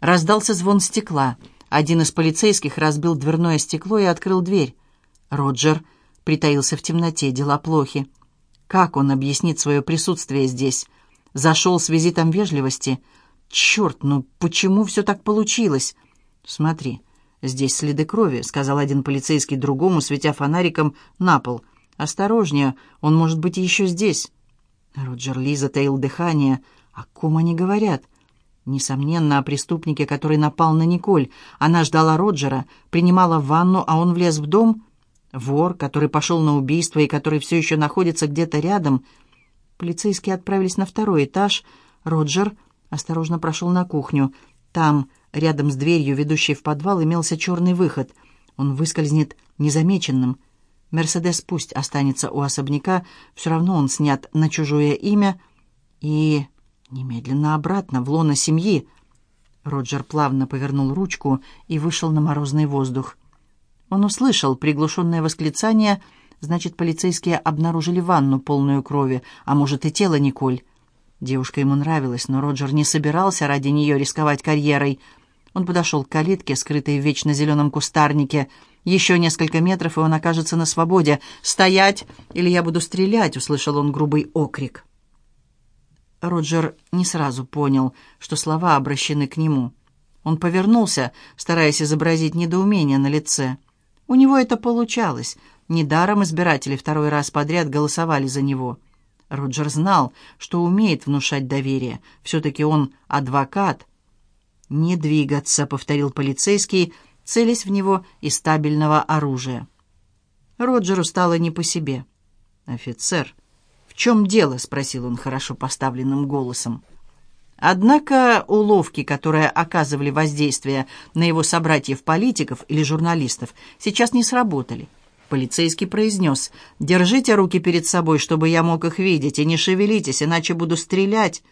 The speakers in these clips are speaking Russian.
Раздался звон стекла. Один из полицейских разбил дверное стекло и открыл дверь. Роджер притаился в темноте, дела плохи. Как он объяснит свое присутствие здесь? Зашел с визитом вежливости. Черт, ну почему все так получилось? Смотри, здесь следы крови, сказал один полицейский другому, светя фонариком на пол. Осторожнее, он может быть еще здесь. Роджер Ли затаил дыхание. О ком они говорят? Несомненно, о преступнике, который напал на Николь. Она ждала Роджера, принимала ванну, а он влез в дом. Вор, который пошел на убийство и который все еще находится где-то рядом. Полицейские отправились на второй этаж. Роджер осторожно прошел на кухню. Там, рядом с дверью, ведущей в подвал, имелся черный выход. Он выскользнет незамеченным. Мерседес пусть останется у особняка, все равно он снят на чужое имя. И немедленно обратно, в лоно семьи. Роджер плавно повернул ручку и вышел на морозный воздух. Он услышал приглушенное восклицание, значит, полицейские обнаружили ванну, полную крови, а может и тело Николь. Девушка ему нравилась, но Роджер не собирался ради нее рисковать карьерой. Он подошел к калитке, скрытой в вечно зеленом кустарнике. Еще несколько метров, и он окажется на свободе. «Стоять, или я буду стрелять!» — услышал он грубый окрик. Роджер не сразу понял, что слова обращены к нему. Он повернулся, стараясь изобразить недоумение на лице. У него это получалось. Недаром избиратели второй раз подряд голосовали за него. Роджер знал, что умеет внушать доверие. Все-таки он адвокат. «Не двигаться», — повторил полицейский, целясь в него из стабильного оружия. Роджеру стало не по себе. «Офицер, чем дело?» — спросил он хорошо поставленным голосом. Однако уловки, которые оказывали воздействие на его собратьев-политиков или журналистов, сейчас не сработали. Полицейский произнес, «Держите руки перед собой, чтобы я мог их видеть, и не шевелитесь, иначе буду стрелять».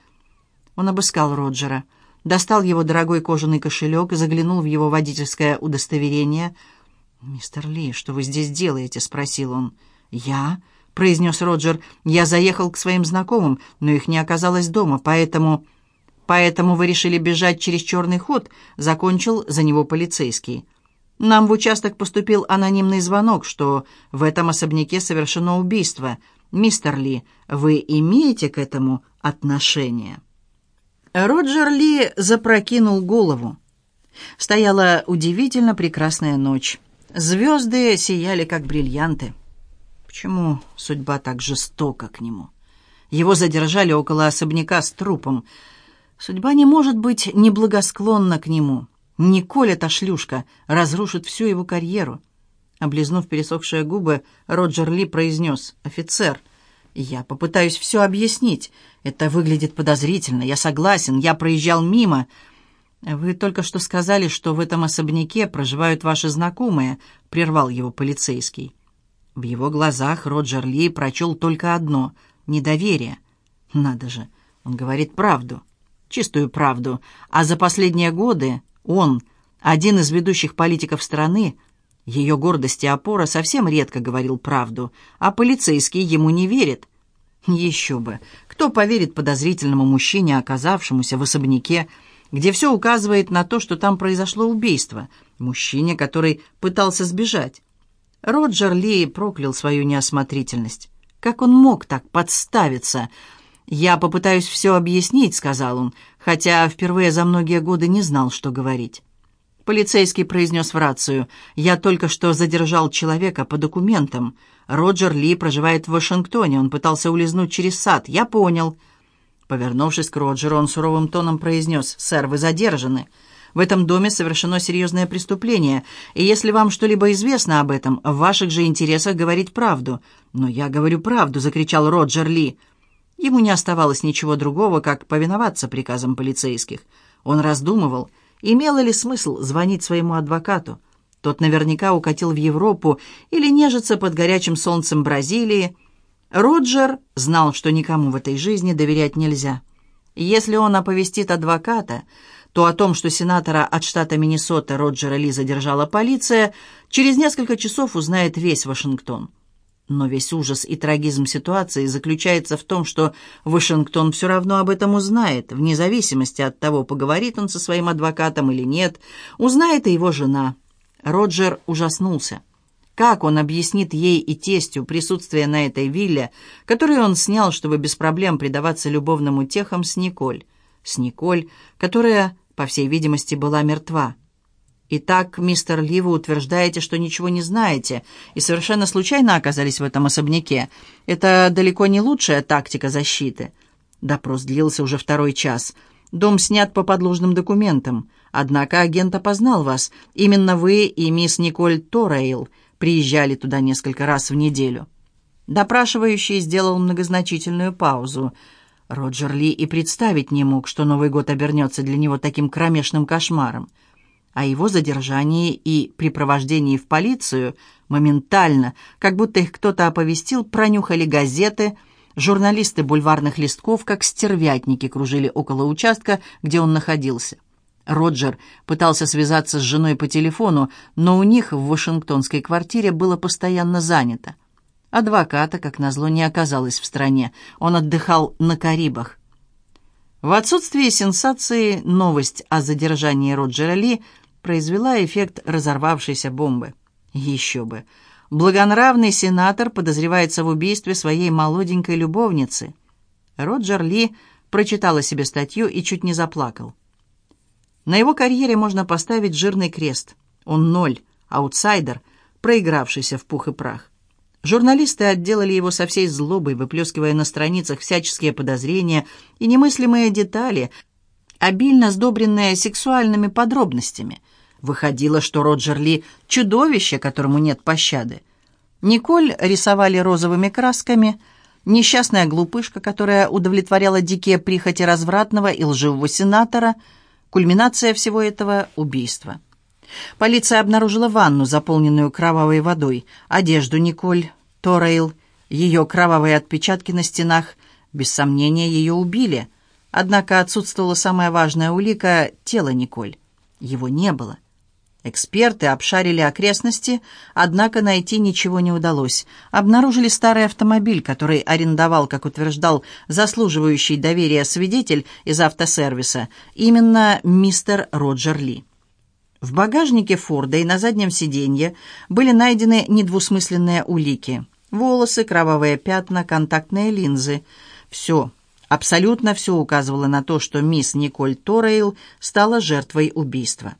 Он обыскал Роджера, достал его дорогой кожаный кошелек и заглянул в его водительское удостоверение. «Мистер Ли, что вы здесь делаете?» — спросил он. «Я?» — произнес Роджер. «Я заехал к своим знакомым, но их не оказалось дома, поэтому...» «Поэтому вы решили бежать через черный ход», — закончил за него полицейский. «Нам в участок поступил анонимный звонок, что в этом особняке совершено убийство. Мистер Ли, вы имеете к этому отношение?» Роджер Ли запрокинул голову. Стояла удивительно прекрасная ночь. Звезды сияли, как бриллианты. Почему судьба так жестока к нему? Его задержали около особняка с трупом — Судьба не может быть неблагосклонна к нему. Николь, эта шлюшка, разрушит всю его карьеру. Облизнув пересохшие губы, Роджер Ли произнес «Офицер, я попытаюсь все объяснить. Это выглядит подозрительно. Я согласен, я проезжал мимо. Вы только что сказали, что в этом особняке проживают ваши знакомые», — прервал его полицейский. В его глазах Роджер Ли прочел только одно — недоверие. «Надо же, он говорит правду» чистую правду, а за последние годы он, один из ведущих политиков страны, ее гордость и опора, совсем редко говорил правду, а полицейский ему не верит. Еще бы, кто поверит подозрительному мужчине, оказавшемуся в особняке, где все указывает на то, что там произошло убийство, мужчине, который пытался сбежать? Роджер Ли проклял свою неосмотрительность. Как он мог так подставиться? «Я попытаюсь все объяснить», — сказал он, хотя впервые за многие годы не знал, что говорить. Полицейский произнес в рацию. «Я только что задержал человека по документам. Роджер Ли проживает в Вашингтоне. Он пытался улизнуть через сад. Я понял». Повернувшись к Роджеру, он суровым тоном произнес. «Сэр, вы задержаны. В этом доме совершено серьезное преступление, и если вам что-либо известно об этом, в ваших же интересах говорить правду». «Но я говорю правду», — закричал Роджер Ли. Ему не оставалось ничего другого, как повиноваться приказам полицейских. Он раздумывал, имело ли смысл звонить своему адвокату. Тот наверняка укатил в Европу или нежится под горячим солнцем Бразилии. Роджер знал, что никому в этой жизни доверять нельзя. Если он оповестит адвоката, то о том, что сенатора от штата Миннесота Роджера Ли задержала полиция, через несколько часов узнает весь Вашингтон. Но весь ужас и трагизм ситуации заключается в том, что Вашингтон все равно об этом узнает, вне зависимости от того, поговорит он со своим адвокатом или нет, узнает и его жена. Роджер ужаснулся. Как он объяснит ей и тестю присутствие на этой вилле, которую он снял, чтобы без проблем предаваться любовным утехам с Николь? С Николь, которая, по всей видимости, была мертва. «Итак, мистер Ли, вы утверждаете, что ничего не знаете, и совершенно случайно оказались в этом особняке. Это далеко не лучшая тактика защиты». Допрос длился уже второй час. Дом снят по подложным документам. Однако агент опознал вас. Именно вы и мисс Николь Торейл приезжали туда несколько раз в неделю. Допрашивающий сделал многозначительную паузу. Роджер Ли и представить не мог, что Новый год обернется для него таким кромешным кошмаром о его задержании и припровождении в полицию моментально, как будто их кто-то оповестил, пронюхали газеты, журналисты бульварных листков, как стервятники, кружили около участка, где он находился. Роджер пытался связаться с женой по телефону, но у них в вашингтонской квартире было постоянно занято. Адвоката, как назло, не оказалось в стране. Он отдыхал на Карибах. В отсутствие сенсации новость о задержании Роджера Ли – произвела эффект разорвавшейся бомбы. Еще бы. Благонравный сенатор подозревается в убийстве своей молоденькой любовницы. Роджер Ли прочитал о себе статью и чуть не заплакал. На его карьере можно поставить жирный крест. Он ноль, аутсайдер, проигравшийся в пух и прах. Журналисты отделали его со всей злобой, выплескивая на страницах всяческие подозрения и немыслимые детали, обильно сдобренные сексуальными подробностями – Выходило, что Роджер Ли — чудовище, которому нет пощады. Николь рисовали розовыми красками, несчастная глупышка, которая удовлетворяла дикие прихоти развратного и лживого сенатора, кульминация всего этого — убийство. Полиция обнаружила ванну, заполненную кровавой водой, одежду Николь, Торейл, ее кровавые отпечатки на стенах. Без сомнения, ее убили. Однако отсутствовала самая важная улика — тело Николь. Его не было. Эксперты обшарили окрестности, однако найти ничего не удалось. Обнаружили старый автомобиль, который арендовал, как утверждал заслуживающий доверия свидетель из автосервиса, именно мистер Роджер Ли. В багажнике Форда и на заднем сиденье были найдены недвусмысленные улики. Волосы, кровавые пятна, контактные линзы. Все, абсолютно все указывало на то, что мисс Николь Торейл стала жертвой убийства.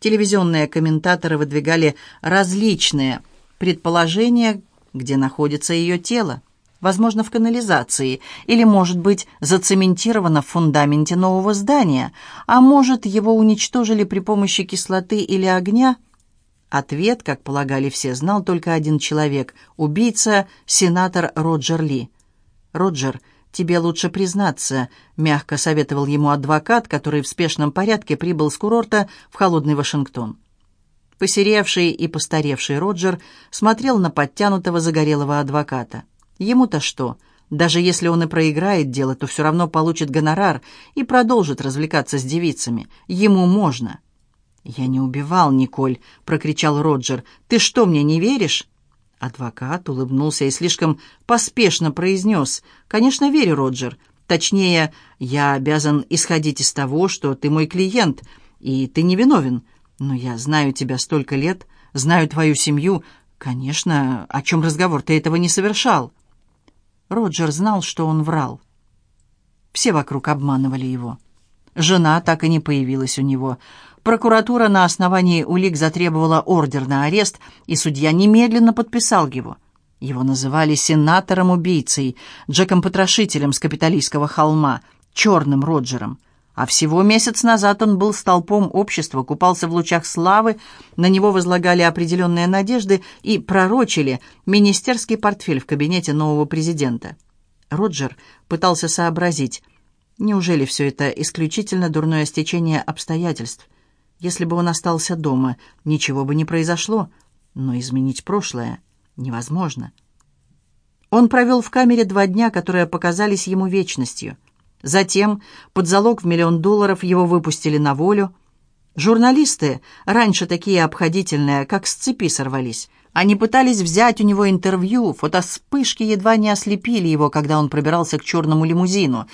Телевизионные комментаторы выдвигали различные предположения, где находится ее тело. Возможно, в канализации, или, может быть, зацементировано в фундаменте нового здания, а может, его уничтожили при помощи кислоты или огня. Ответ, как полагали все, знал только один человек – убийца, сенатор Роджер Ли. Роджер – «Тебе лучше признаться», — мягко советовал ему адвокат, который в спешном порядке прибыл с курорта в холодный Вашингтон. Посеревший и постаревший Роджер смотрел на подтянутого загорелого адвоката. Ему-то что? Даже если он и проиграет дело, то все равно получит гонорар и продолжит развлекаться с девицами. Ему можно. «Я не убивал, Николь», — прокричал Роджер. «Ты что, мне не веришь?» Адвокат улыбнулся и слишком поспешно произнес. «Конечно, верю, Роджер. Точнее, я обязан исходить из того, что ты мой клиент, и ты не виновен. Но я знаю тебя столько лет, знаю твою семью. Конечно, о чем разговор? Ты этого не совершал». Роджер знал, что он врал. Все вокруг обманывали его. Жена так и не появилась у него. Прокуратура на основании улик затребовала ордер на арест, и судья немедленно подписал его. Его называли сенатором-убийцей, Джеком-потрошителем с капиталистского холма, черным Роджером. А всего месяц назад он был столпом общества, купался в лучах славы, на него возлагали определенные надежды и пророчили министерский портфель в кабинете нового президента. Роджер пытался сообразить, неужели все это исключительно дурное стечение обстоятельств? Если бы он остался дома, ничего бы не произошло, но изменить прошлое невозможно. Он провел в камере два дня, которые показались ему вечностью. Затем, под залог в миллион долларов, его выпустили на волю. Журналисты, раньше такие обходительные, как с цепи сорвались. Они пытались взять у него интервью, фотоспышки едва не ослепили его, когда он пробирался к черному лимузину.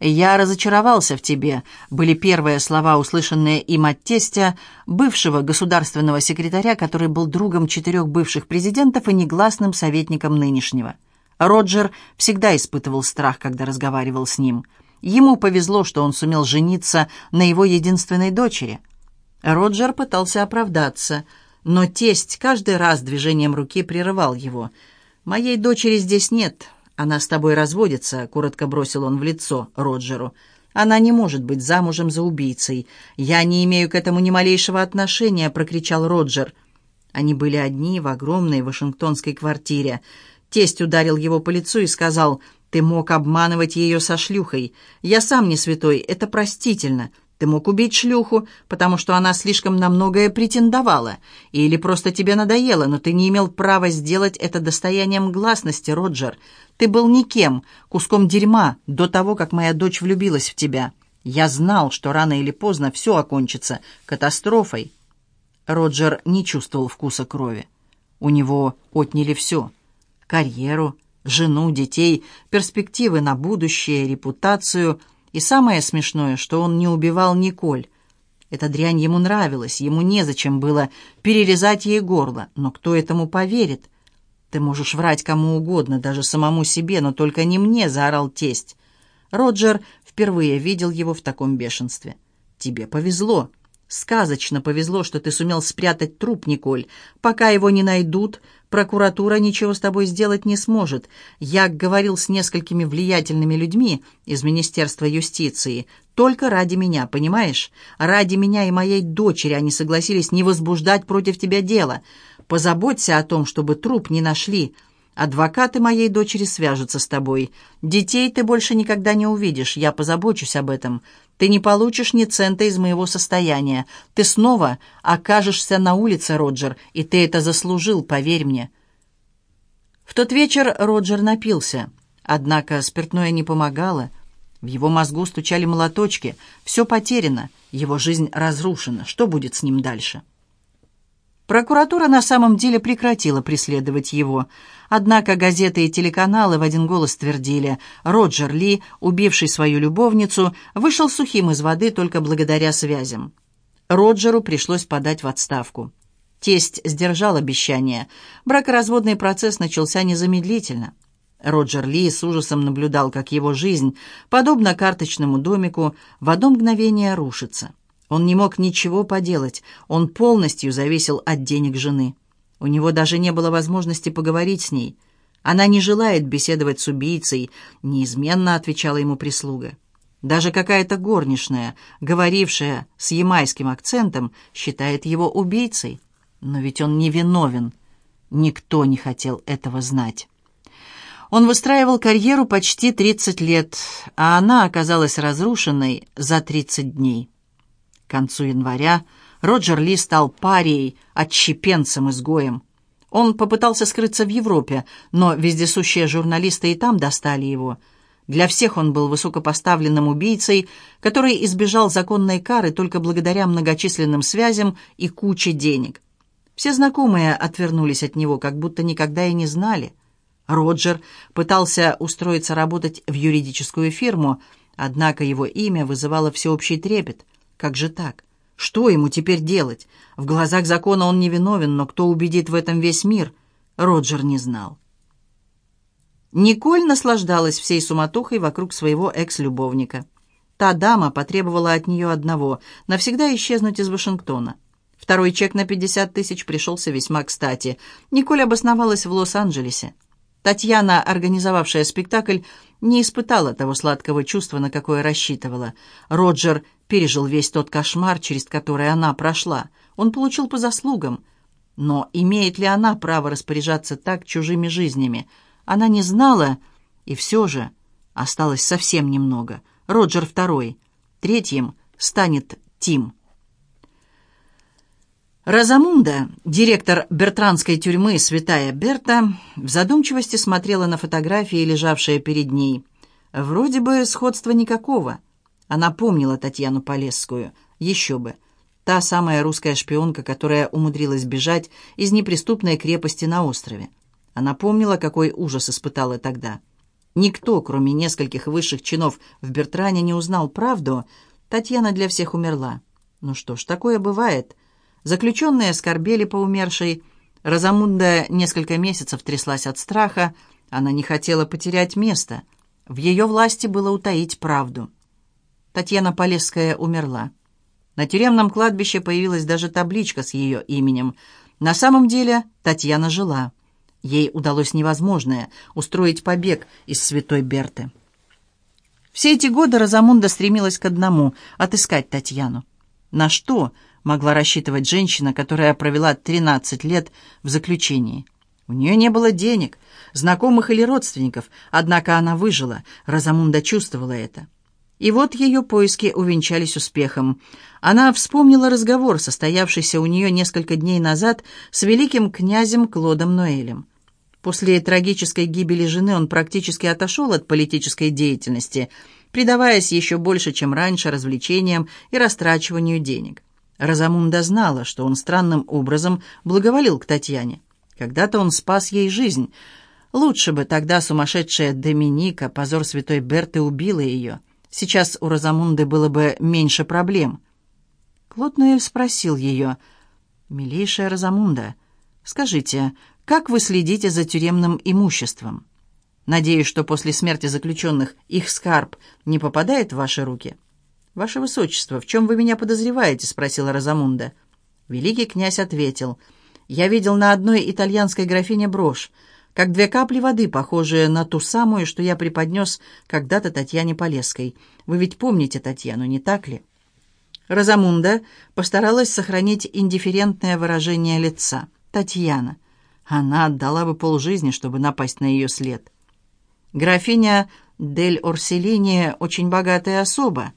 «Я разочаровался в тебе», были первые слова, услышанные им от тестя, бывшего государственного секретаря, который был другом четырех бывших президентов и негласным советником нынешнего. Роджер всегда испытывал страх, когда разговаривал с ним. Ему повезло, что он сумел жениться на его единственной дочери. Роджер пытался оправдаться, но тесть каждый раз движением руки прерывал его. «Моей дочери здесь нет, она с тобой разводится», — коротко бросил он в лицо Роджеру. «Она не может быть замужем за убийцей. Я не имею к этому ни малейшего отношения», — прокричал Роджер. Они были одни в огромной вашингтонской квартире. Тесть ударил его по лицу и сказал, «Ты мог обманывать ее со шлюхой. Я сам не святой, это простительно. Ты мог убить шлюху, потому что она слишком на многое претендовала. Или просто тебе надоело, но ты не имел права сделать это достоянием гласности, Роджер. Ты был никем, куском дерьма, до того, как моя дочь влюбилась в тебя. Я знал, что рано или поздно все окончится катастрофой». Роджер не чувствовал вкуса крови. У него отняли все — карьеру, жену, детей, перспективы на будущее, репутацию. И самое смешное, что он не убивал Николь. Эта дрянь ему нравилась, ему незачем было перерезать ей горло. Но кто этому поверит? «Ты можешь врать кому угодно, даже самому себе, но только не мне», — заорал тесть. Роджер впервые видел его в таком бешенстве. «Тебе повезло. Сказочно повезло, что ты сумел спрятать труп, Николь. Пока его не найдут, Прокуратура ничего с тобой сделать не сможет. Я говорил с несколькими влиятельными людьми из Министерства юстиции. Только ради меня, понимаешь? Ради меня и моей дочери они согласились не возбуждать против тебя дело. Позаботься о том, чтобы труп не нашли. Адвокаты моей дочери свяжутся с тобой. Детей ты больше никогда не увидишь. Я позабочусь об этом. Ты не получишь ни цента из моего состояния. Ты снова окажешься на улице, Роджер, и ты это заслужил, поверь мне». В тот вечер Роджер напился. Однако спиртное не помогало. В его мозгу стучали молоточки. Все потеряно, его жизнь разрушена. Что будет с ним дальше?» Прокуратура на самом деле прекратила преследовать его. Однако газеты и телеканалы в один голос твердили, Роджер Ли, убивший свою любовницу, вышел сухим из воды только благодаря связям. Роджеру пришлось подать в отставку. Тесть сдержал обещание. Бракоразводный процесс начался незамедлительно. Роджер Ли с ужасом наблюдал, как его жизнь, подобно карточному домику, в одно мгновение рушится. Он не мог ничего поделать, он полностью зависел от денег жены. У него даже не было возможности поговорить с ней. Она не желает беседовать с убийцей, неизменно отвечала ему прислуга. Даже какая-то горничная, говорившая с ямайским акцентом, считает его убийцей. Но ведь он не виновен. Никто не хотел этого знать. Он выстраивал карьеру почти 30 лет, а она оказалась разрушенной за 30 дней. Концу января Роджер Ли стал парией, отщепенцем-изгоем. Он попытался скрыться в Европе, но вездесущие журналисты и там достали его. Для всех он был высокопоставленным убийцей, который избежал законной кары только благодаря многочисленным связям и куче денег. Все знакомые отвернулись от него, как будто никогда и не знали. Роджер пытался устроиться работать в юридическую фирму, однако его имя вызывало всеобщий трепет – как же так? Что ему теперь делать? В глазах закона он невиновен, но кто убедит в этом весь мир? Роджер не знал. Николь наслаждалась всей суматохой вокруг своего экс-любовника. Та дама потребовала от нее одного — навсегда исчезнуть из Вашингтона. Второй чек на 50 тысяч пришелся весьма кстати. Николь обосновалась в Лос-Анджелесе. Татьяна, организовавшая спектакль, не испытала того сладкого чувства, на какое рассчитывала. Роджер пережил весь тот кошмар, через который она прошла. Он получил по заслугам. Но имеет ли она право распоряжаться так чужими жизнями? Она не знала, и все же осталось совсем немного. Роджер второй. Третьим станет Тим. Розамунда, директор Бертранской тюрьмы «Святая Берта», в задумчивости смотрела на фотографии, лежавшие перед ней. Вроде бы сходства никакого. Она помнила Татьяну Полесскую. Еще бы. Та самая русская шпионка, которая умудрилась бежать из неприступной крепости на острове. Она помнила, какой ужас испытала тогда. Никто, кроме нескольких высших чинов в Бертране, не узнал правду. Татьяна для всех умерла. Ну что ж, такое бывает. Заключенные скорбели по умершей. Розамунда несколько месяцев тряслась от страха. Она не хотела потерять место. В ее власти было утаить правду. Татьяна Полесская умерла. На тюремном кладбище появилась даже табличка с ее именем. На самом деле Татьяна жила. Ей удалось невозможное — устроить побег из святой Берты. Все эти годы Розамунда стремилась к одному — отыскать Татьяну. На что могла рассчитывать женщина, которая провела 13 лет в заключении? У нее не было денег, знакомых или родственников, однако она выжила, Розамунда чувствовала это. И вот ее поиски увенчались успехом. Она вспомнила разговор, состоявшийся у нее несколько дней назад с великим князем Клодом Ноэлем. После трагической гибели жены он практически отошел от политической деятельности, предаваясь еще больше, чем раньше, развлечениям и растрачиванию денег. Розамунда знала, что он странным образом благоволил к Татьяне. Когда-то он спас ей жизнь. Лучше бы тогда сумасшедшая Доминика, позор святой Берты, убила ее. Сейчас у Розамунды было бы меньше проблем. Клод Ноэль спросил ее, «Милейшая Розамунда, скажите, как вы следите за тюремным имуществом? Надеюсь, что после смерти заключенных их скарб не попадает в ваши руки?» «Ваше Высочество, в чем вы меня подозреваете?» — спросила Розамунда. Великий князь ответил, «Я видел на одной итальянской графине брошь, как две капли воды, похожие на ту самую, что я преподнес когда-то Татьяне Полесской. Вы ведь помните Татьяну, не так ли?» Розамунда постаралась сохранить индифферентное выражение лица. Татьяна. Она отдала бы полжизни, чтобы напасть на ее след. Графиня Дель Орселини очень богатая особа.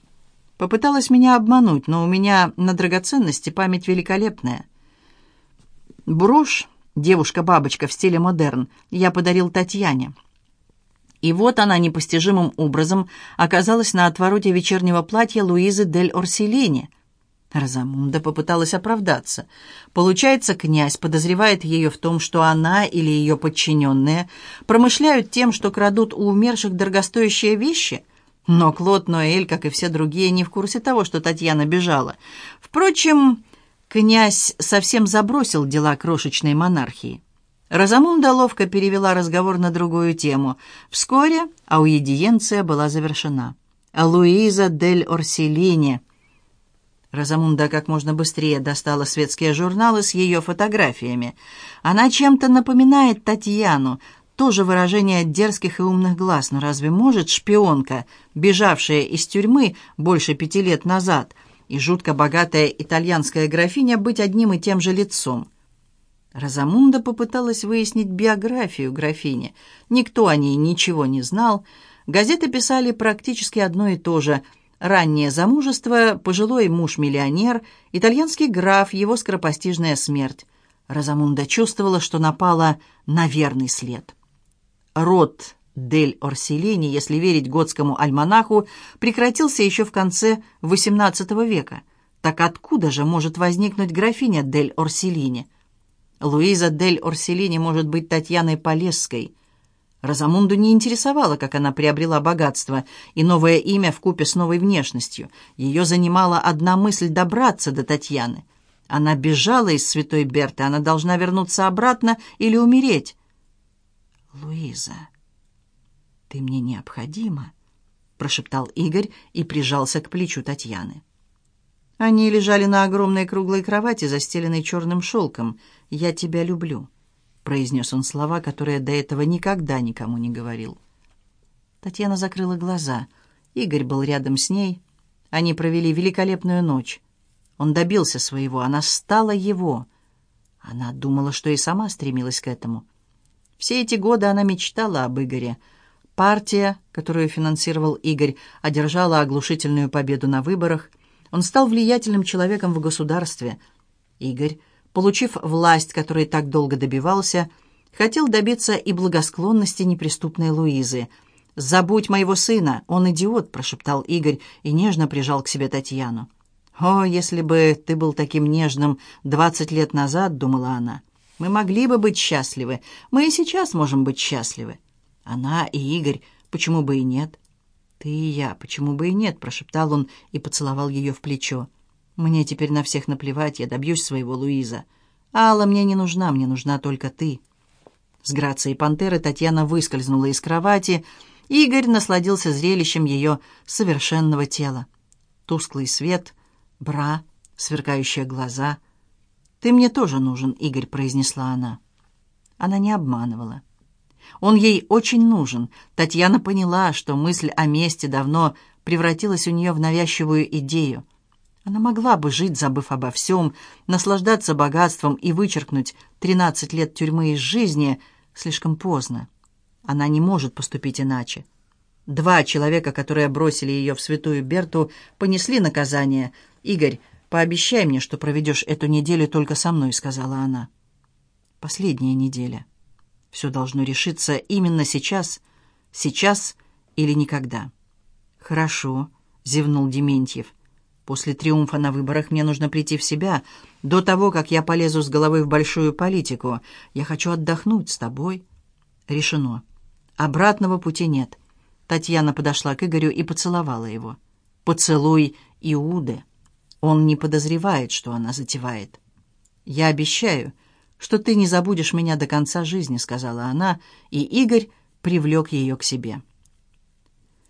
Попыталась меня обмануть, но у меня на драгоценности память великолепная. Брошь Девушка-бабочка в стиле модерн я подарил Татьяне. И вот она непостижимым образом оказалась на отвороте вечернего платья Луизы дель Орселини. Розамунда попыталась оправдаться. Получается, князь подозревает ее в том, что она или ее подчиненные промышляют тем, что крадут у умерших дорогостоящие вещи? Но Клод Ноэль, как и все другие, не в курсе того, что Татьяна бежала. Впрочем, Князь совсем забросил дела крошечной монархии. Розамунда ловко перевела разговор на другую тему. Вскоре аудиенция была завершена. Луиза дель Орселини. Розамунда как можно быстрее достала светские журналы с ее фотографиями. Она чем-то напоминает Татьяну, тоже выражение дерзких и умных глаз, но разве может шпионка, бежавшая из тюрьмы больше пяти лет назад, и жутко богатая итальянская графиня быть одним и тем же лицом. Розамунда попыталась выяснить биографию графини. Никто о ней ничего не знал. Газеты писали практически одно и то же. Раннее замужество, пожилой муж-миллионер, итальянский граф, его скоропостижная смерть. Розамунда чувствовала, что напала на верный след. Род Дель Орселини, если верить готскому альманаху, прекратился еще в конце XVIII века. Так откуда же может возникнуть графиня Дель Орселини? Луиза Дель Орселини может быть Татьяной Полесской. Розамунду не интересовало, как она приобрела богатство и новое имя в купе с новой внешностью. Ее занимала одна мысль добраться до Татьяны. Она бежала из Святой Берты, она должна вернуться обратно или умереть. «Луиза», «Ты мне необходима», — прошептал Игорь и прижался к плечу Татьяны. Они лежали на огромной круглой кровати, застеленной черным шелком. «Я тебя люблю», — произнес он слова, которые до этого никогда никому не говорил. Татьяна закрыла глаза. Игорь был рядом с ней. Они провели великолепную ночь. Он добился своего, она стала его. Она думала, что и сама стремилась к этому. Все эти годы она мечтала об Игоре — Партия, которую финансировал Игорь, одержала оглушительную победу на выборах. Он стал влиятельным человеком в государстве. Игорь, получив власть, которой так долго добивался, хотел добиться и благосклонности неприступной Луизы. «Забудь моего сына, он идиот», — прошептал Игорь и нежно прижал к себе Татьяну. «О, если бы ты был таким нежным двадцать лет назад», — думала она, — «мы могли бы быть счастливы. Мы и сейчас можем быть счастливы. Она и Игорь, почему бы и нет?» «Ты и я, почему бы и нет?» — прошептал он и поцеловал ее в плечо. «Мне теперь на всех наплевать, я добьюсь своего Луиза. Алла мне не нужна, мне нужна только ты». С грацией пантеры Татьяна выскользнула из кровати. Игорь насладился зрелищем ее совершенного тела. Тусклый свет, бра, сверкающие глаза. «Ты мне тоже нужен, Игорь», — произнесла она. Она не обманывала. Он ей очень нужен. Татьяна поняла, что мысль о месте давно превратилась у нее в навязчивую идею. Она могла бы жить, забыв обо всем, наслаждаться богатством и вычеркнуть 13 лет тюрьмы из жизни слишком поздно. Она не может поступить иначе. Два человека, которые бросили ее в святую Берту, понесли наказание. «Игорь, пообещай мне, что проведешь эту неделю только со мной», — сказала она. Последняя неделя. Все должно решиться именно сейчас, сейчас или никогда. «Хорошо», — зевнул Дементьев. «После триумфа на выборах мне нужно прийти в себя. До того, как я полезу с головой в большую политику, я хочу отдохнуть с тобой». «Решено. Обратного пути нет». Татьяна подошла к Игорю и поцеловала его. «Поцелуй Иуды. Он не подозревает, что она затевает. Я обещаю, что ты не забудешь меня до конца жизни», — сказала она, и Игорь привлек ее к себе.